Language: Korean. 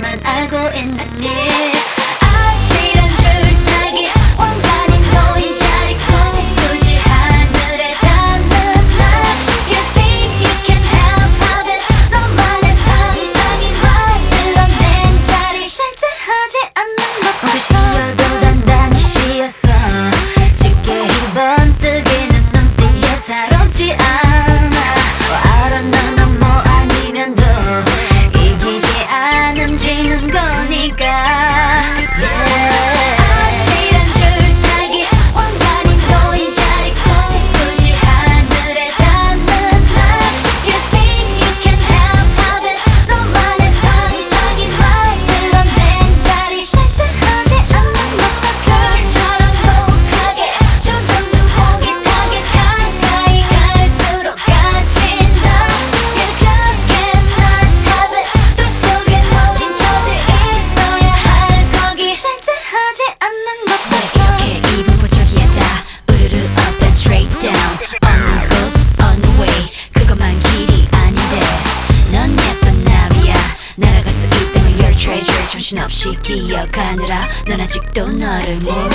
나만 알고 있는 일 정신없이 기억하느라 넌 아직도 너를 몰라.